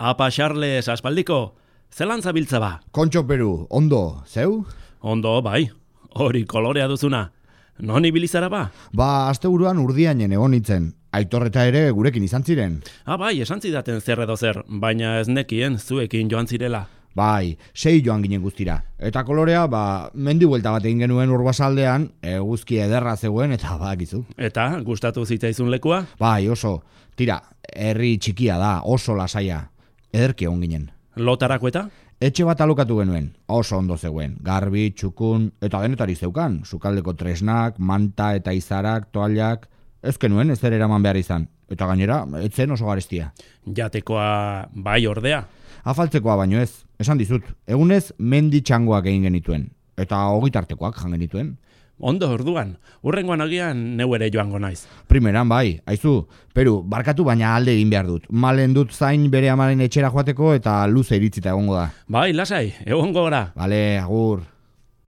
Apa Charles aspaldiko, zelan zabiltza ba? Kontxo Peru, ondo, zeu? Ondo, bai, hori kolorea duzuna. Non ibilizara ba? Ba, asteburuan urdianen egon nintzen. Aitorreta ere gurekin izan ziren. Ah, bai, esan zidaten zer edo zer, baina ez nekien zuekin joan zirela. Bai, sei joan ginen guztira. Eta kolorea, ba, mendi buelta bat egin genuen urbasaldean, eguzki ederra zegoen eta badakizu. Eta, gustatu zitzaizun lekua? Bai, oso. Tira, herri txikia da, oso lasaia. Ederki egon ginen. Lotarako eta? Etxe bat alokatu genuen, oso ondo zegoen. Garbi, txukun, eta denetari zeukan. Sukaldeko tresnak, manta eta izarak, toallak. Ez genuen ez ere eraman behar izan. Eta gainera, etzen oso garestia. Jatekoa bai ordea. Afaltzekoa baino ez, esan dizut. Egunez, mendi txangoak egin genituen. Eta hogitartekoak jan genituen. Ondo orduan, urrengoan agian neu ere joango naiz. Primeran bai, aizu, Peru, barkatu baina alde egin behar dut. Malen dut zain bere amaren etxera joateko eta luze iritzita egongo da. Bai, lasai, egongo gara. Bale, agur.